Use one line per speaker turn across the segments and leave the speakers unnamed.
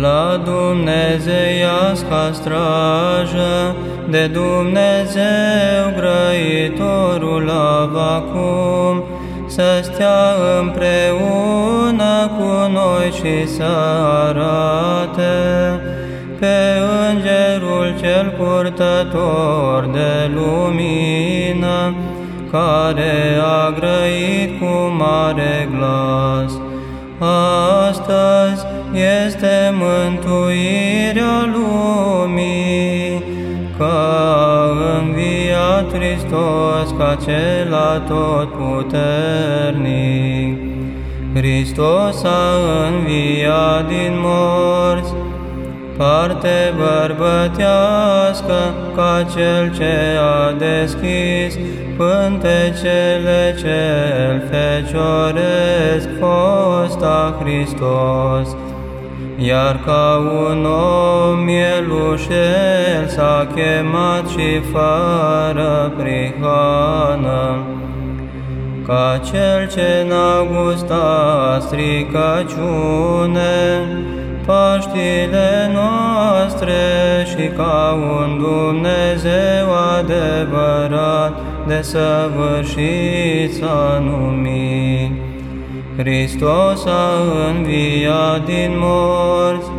la Dumnezeiasca strajă, de Dumnezeu grăitorul avacum, să stea împreună cu noi și să arate pe Îngerul cel purtător de lumină, care a grăit cu mare glas. Astăzi este mântuirea lumii, că a înviat Hristos ca cel atotputernic. Hristos a înviat din morți, parte bărbătească ca cel ce a deschis pântecele cel fecioresc fosta Hristos. Iar ca un om mielușel s-a chemat și fără prihană, ca cel ce n-a gustat stricăciune, Paștile noastre și ca un Dumnezeu adevărat de săvârșit s-a numit. Hristos a înviat din morți,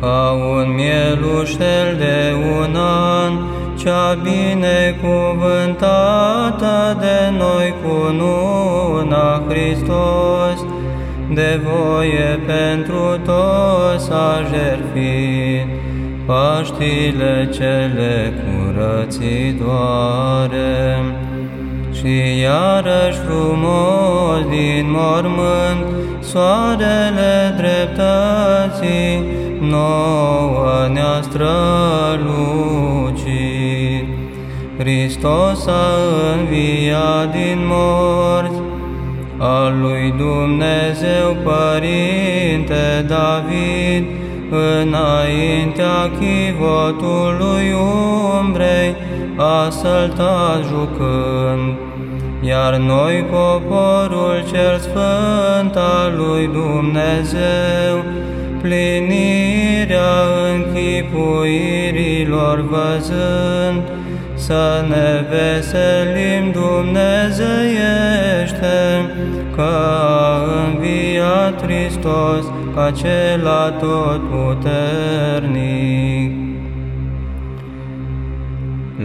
ca un mielușel de un an, cea binecuvântată de noi cu nuna Hristos, de voie pentru toți a jertfit Paștile cele curățitoare. Și iarăși frumos din mormânt, soarele dreptății nouă ne-a strălucit. Hristos a înviat din morți, al lui Dumnezeu Părinte David, înaintea chivotului umbrei, a săltat jucând. Iar noi, poporul cel sfânt al lui Dumnezeu, plinirea închipuirilor văzând, să ne veselim dumnezeiește, că a înviat Hristos ca cel atotputernic.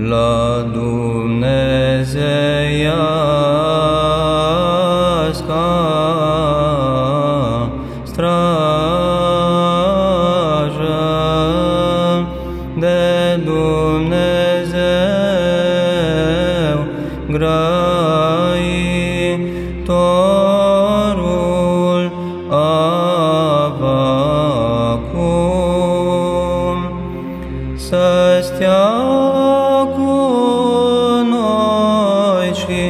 La Dumnezeiasca de Dumnezeu grăitorul avacum să stea cu noi și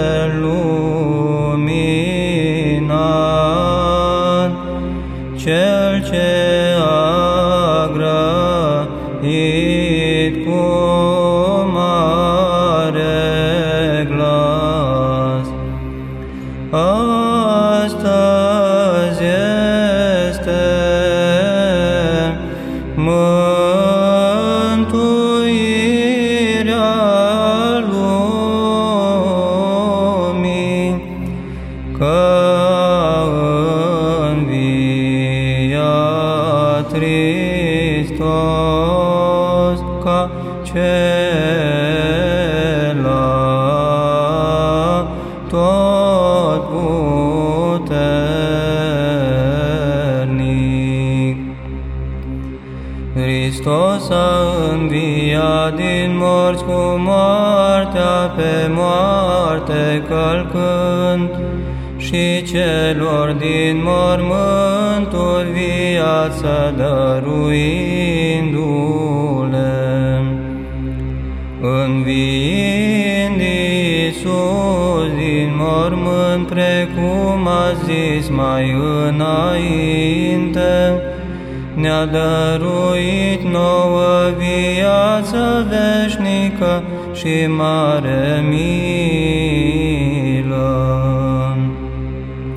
Celul minat, cel ce a grăit cu mare glas, ca cela tot puternic. Hristos a înviat din morți cu moartea pe moarte călcând și celor din mormântul viață dăruindu-le. Înviind Iisus din mormânt, precum a zis mai înainte, ne-a dăruit nouă viață veșnică și mare mie.